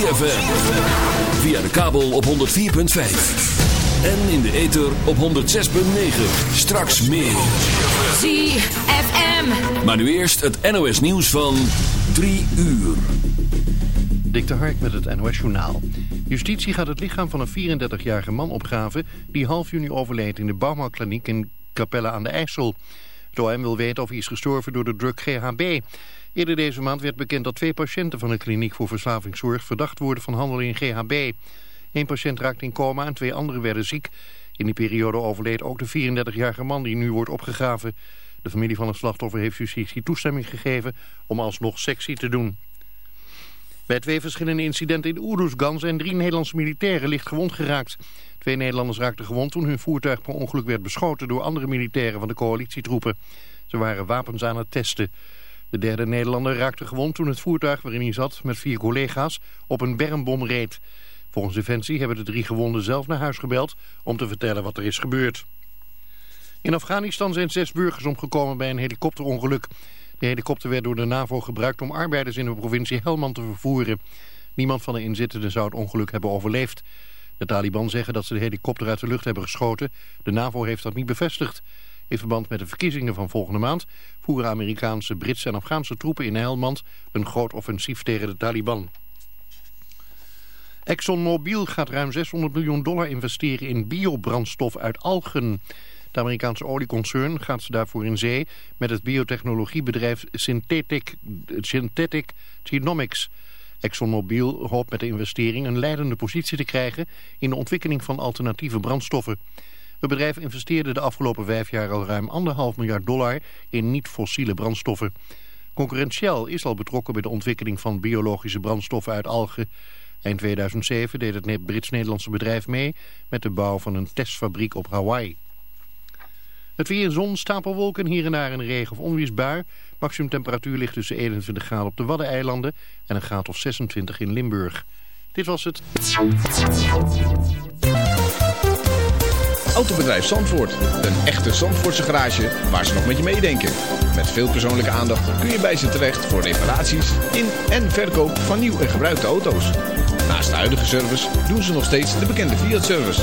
ZFM. Via de kabel op 104.5. En in de ether op 106.9. Straks meer. ZFM. Maar nu eerst het NOS nieuws van 3 uur. Dik de Hark met het NOS Journaal. Justitie gaat het lichaam van een 34-jarige man opgraven... die half juni overleed in de Bouwmarktkliniek in Capelle aan de IJssel. Het OM wil weten of hij is gestorven door de drug GHB. Eerder deze maand werd bekend dat twee patiënten van de kliniek voor verslavingszorg... verdacht worden van handel in GHB. Eén patiënt raakte in coma en twee anderen werden ziek. In die periode overleed ook de 34-jarige man die nu wordt opgegraven. De familie van het slachtoffer heeft justitie toestemming gegeven om alsnog sectie te doen. Bij twee verschillende incidenten in Oeruzgan zijn drie Nederlandse militairen licht gewond geraakt. Twee Nederlanders raakten gewond toen hun voertuig per ongeluk werd beschoten door andere militairen van de coalitietroepen. Ze waren wapens aan het testen. De derde Nederlander raakte gewond toen het voertuig waarin hij zat met vier collega's op een bermbom reed. Volgens Defensie hebben de drie gewonden zelf naar huis gebeld om te vertellen wat er is gebeurd. In Afghanistan zijn zes burgers omgekomen bij een helikopterongeluk. De helikopter werd door de NAVO gebruikt om arbeiders in de provincie Helmand te vervoeren. Niemand van de inzittenden zou het ongeluk hebben overleefd. De Taliban zeggen dat ze de helikopter uit de lucht hebben geschoten. De NAVO heeft dat niet bevestigd. In verband met de verkiezingen van volgende maand voeren Amerikaanse, Britse en Afghaanse troepen in Helmand een groot offensief tegen de Taliban. ExxonMobil gaat ruim 600 miljoen dollar investeren in biobrandstof uit algen. Het Amerikaanse olieconcern gaat daarvoor in zee met het biotechnologiebedrijf Synthetic, Synthetic Genomics. ExxonMobil hoopt met de investering een leidende positie te krijgen in de ontwikkeling van alternatieve brandstoffen. Het bedrijf investeerde de afgelopen vijf jaar al ruim anderhalf miljard dollar in niet-fossiele brandstoffen. Concurrent Shell is al betrokken bij de ontwikkeling van biologische brandstoffen uit algen. Eind 2007 deed het Brits-Nederlandse bedrijf mee met de bouw van een testfabriek op Hawaii. Het weer, zon, stapelwolken, hier en daar een regen- of onweersbui. Maximum temperatuur ligt tussen 21 graden op de Waddeneilanden en een graad of 26 in Limburg. Dit was het. Autobedrijf Zandvoort. Een echte Zandvoortse garage waar ze nog met je meedenken. Met veel persoonlijke aandacht kun je bij ze terecht voor reparaties in en verkoop van nieuw en gebruikte auto's. Naast de huidige service doen ze nog steeds de bekende Fiat-service.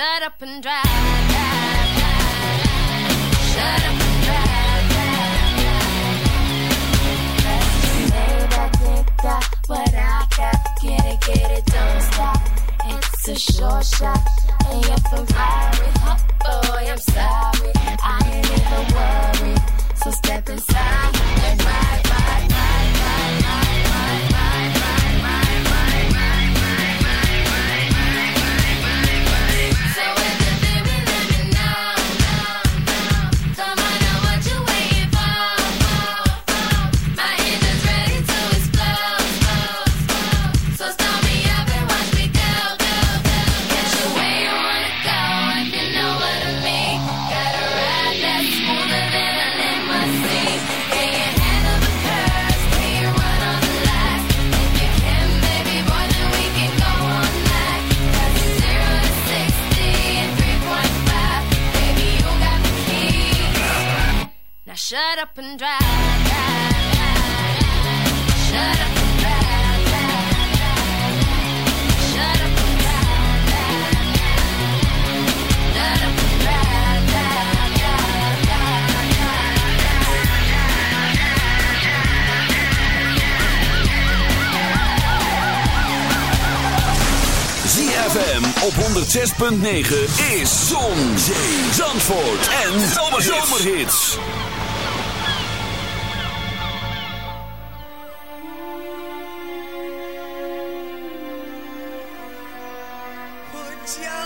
Shut up and drive. drive, drive. Shut up and drive. drive, drive. Got what I got, get it, get it, don't stop. It's a short shot, and you're from Paris. Oh boy, I'm sorry, I ain't even worried. So step inside and ride. Shut up and drive. drive, drive. Shut. FM op 106.9 is Zon, Zee, Zandvoort en Zomerhits. Yeah.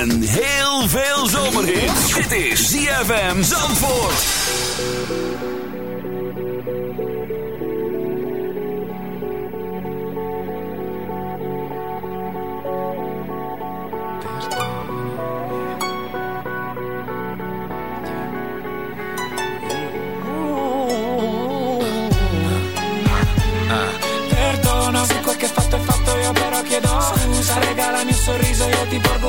En heel veel zomerhit. Dit is ZFM Zandvoort. Perdono se che fatto fatto io però chiedo Scusa regalami un sorriso io ti porgo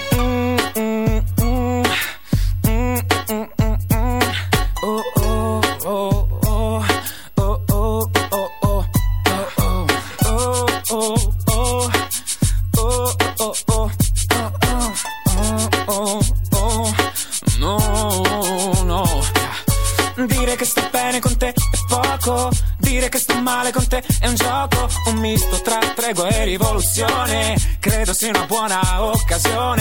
E rivoluzione, credo sia una buona occasione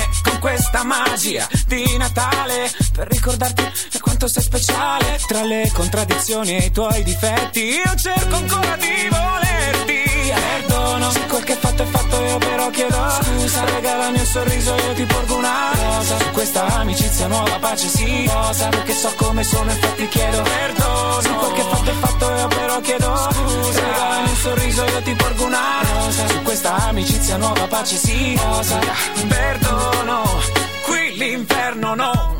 magia di Natale per ricordarti quanto sei speciale. Tra le contraddizioni e i tuoi difetti, io cerco ancora di volerti. Perdono se quel che fatto è fatto, io però chiedo scusa. Regalami un sorriso, io ti porgo una rosa. Su questa amicizia nuova pace sì. Cosa perché so come sono, infatti chiedo perdono. Se quel che fatto è fatto, io però chiedo scusa. Regalami un sorriso, io ti porgo una rosa. Su questa amicizia nuova pace sì. Cosa perdono. L'inferno no.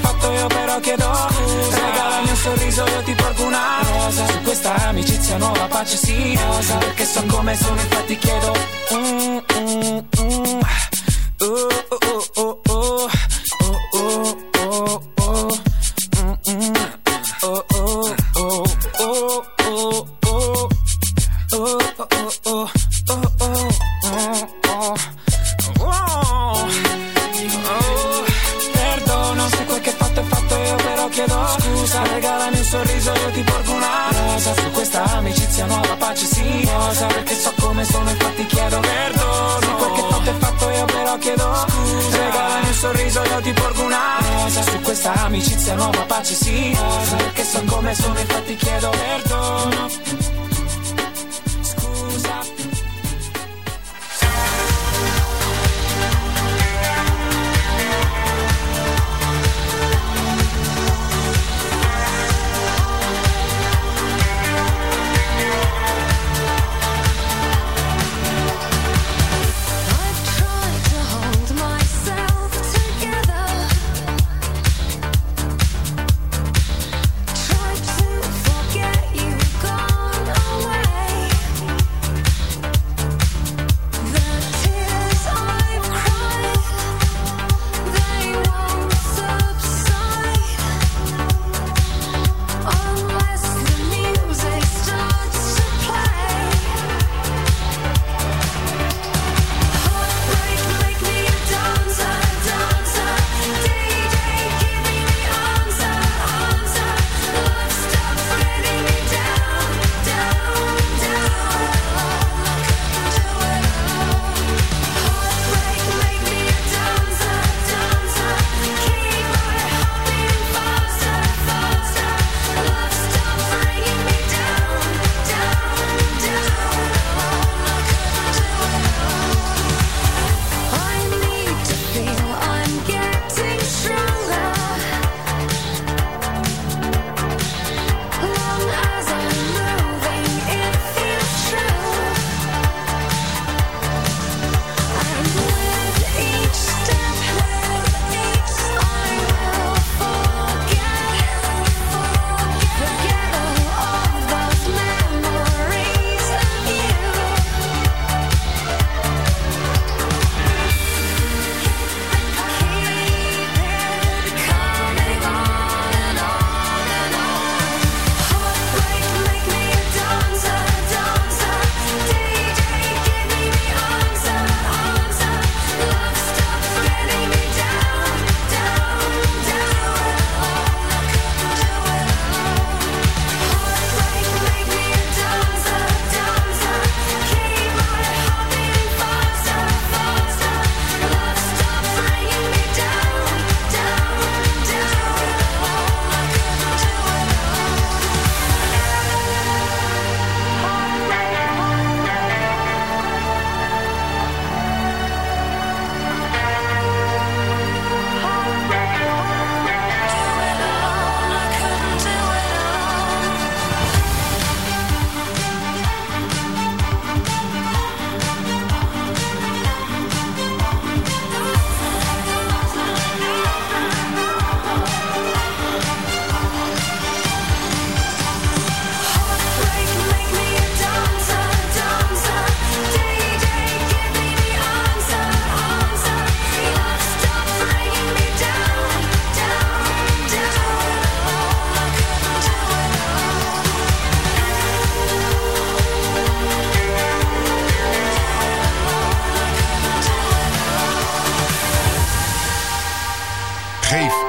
fatto io però chiedo scusa Regalami un sorriso io ti porgo una rosa Su questa amicizia nuova pace si rosa Perché so come sono infatti chiedo oh, oh, oh, oh, oh, oh, oh, oh, oh, oh, oh, oh, questa amicizia nuova pace sì. Perché so come sono infatti chiedo perdono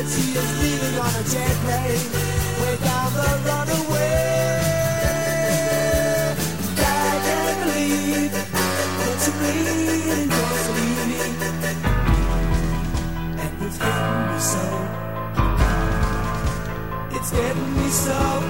She is leaving on a jet plane way down the runaway. I can't believe that you're bleeding, cause you're. And it's getting me so. It's getting me so.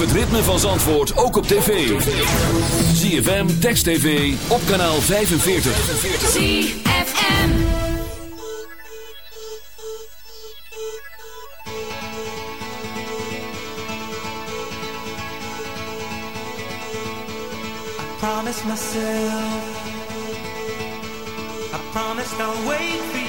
het ritme van Zandvoort ook op tv. ZFM, Text TV, op kanaal 45. ZFM I promise myself I promise I'll wait for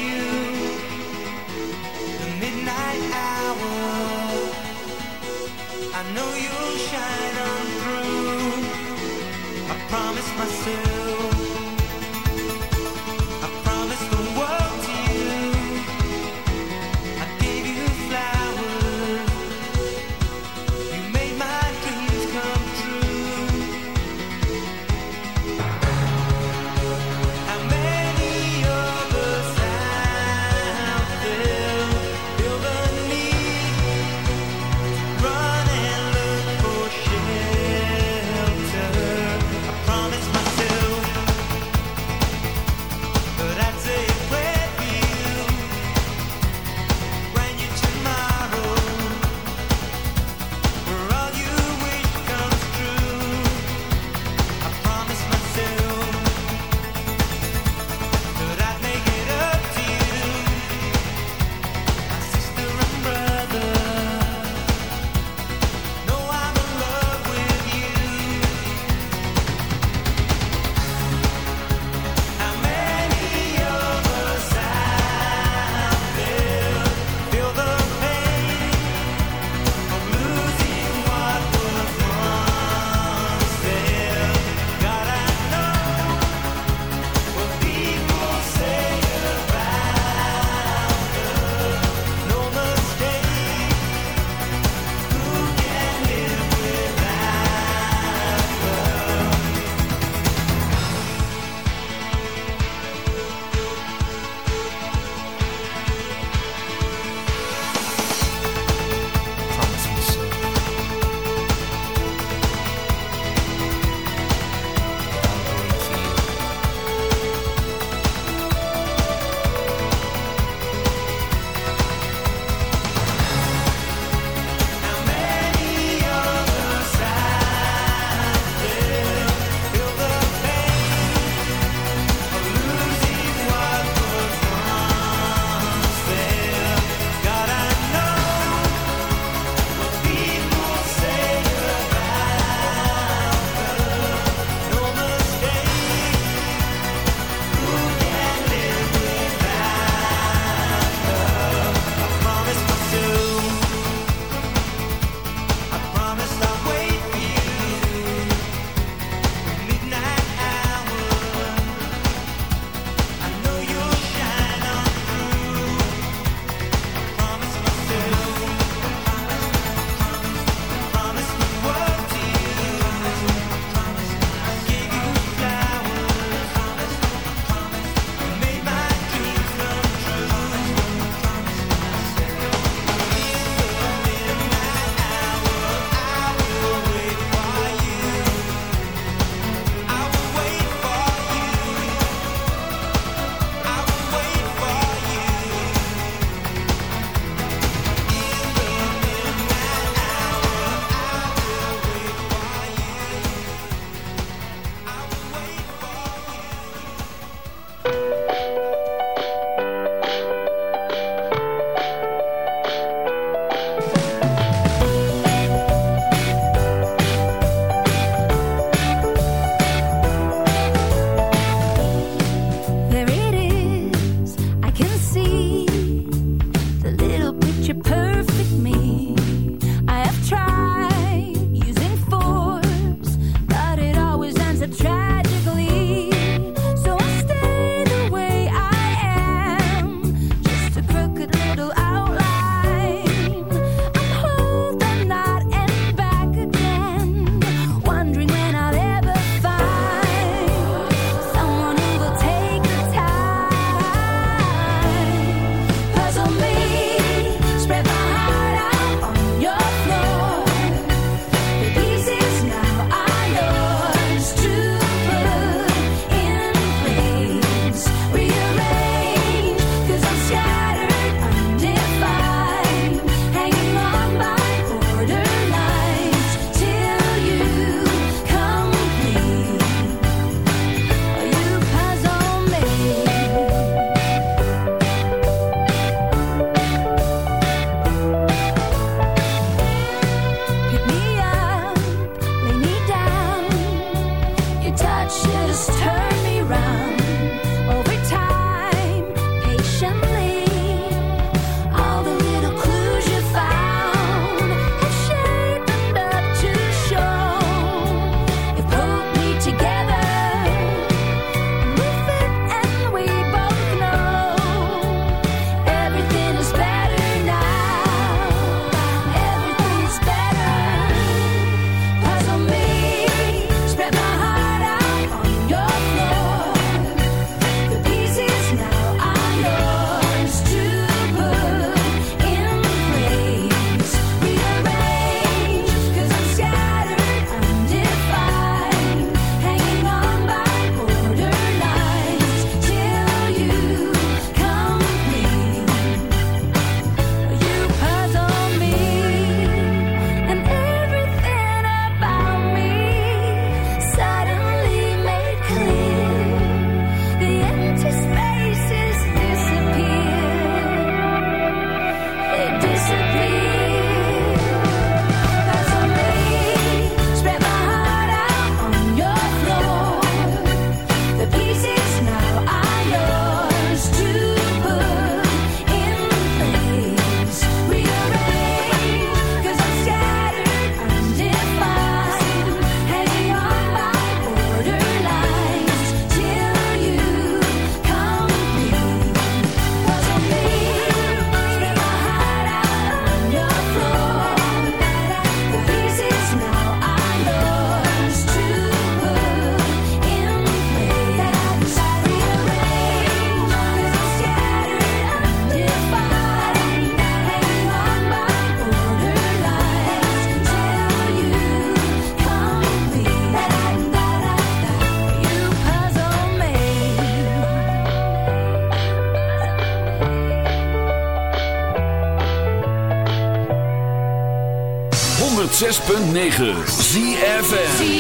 106.9 ZFM.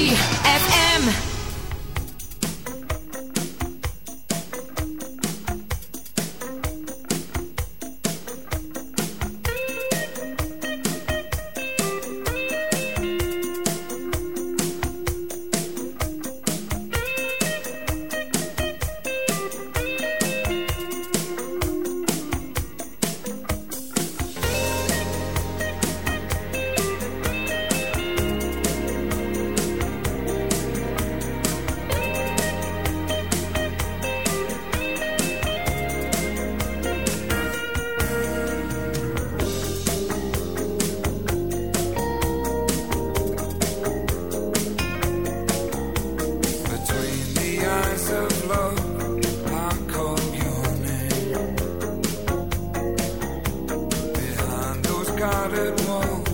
got it wrong.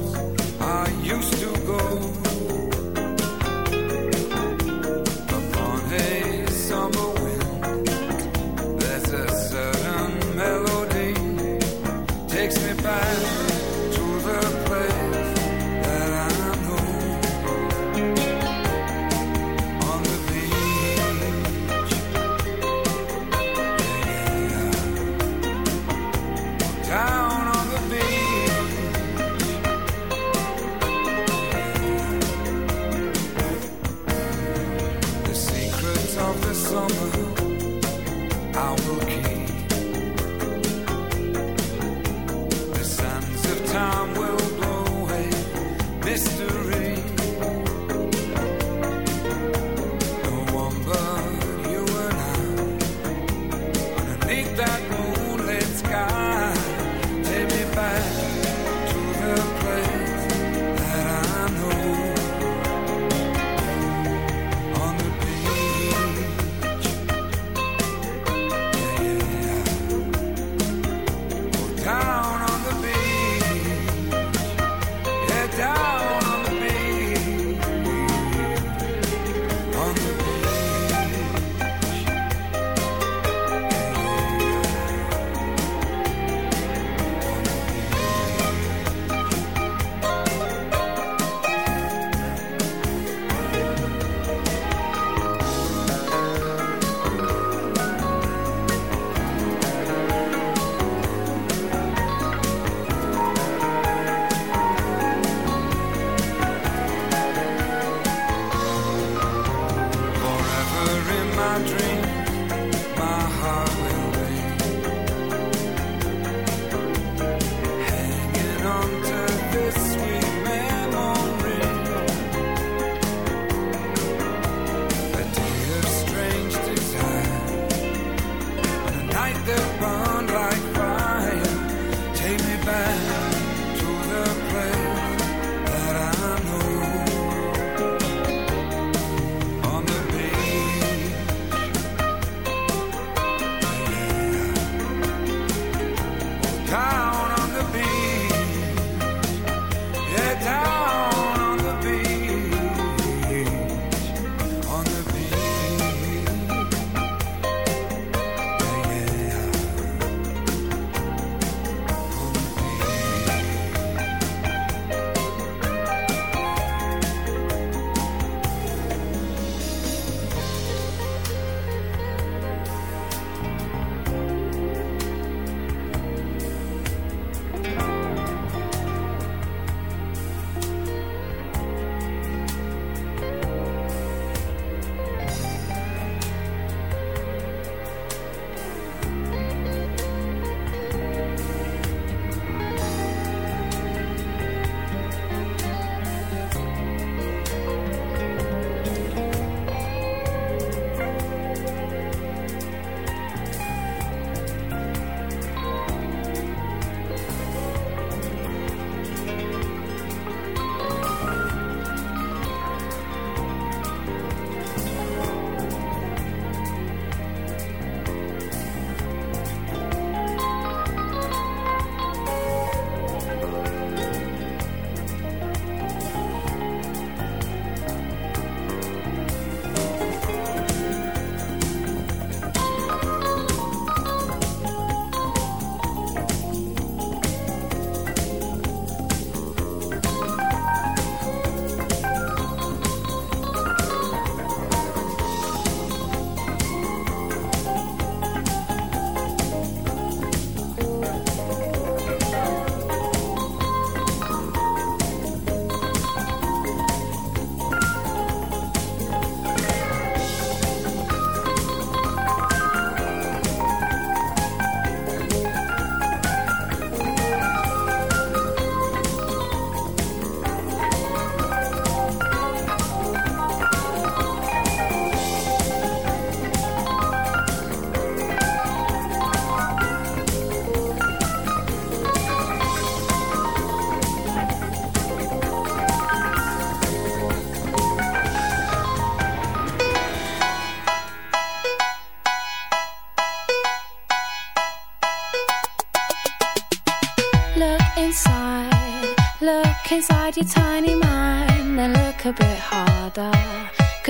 my dreams.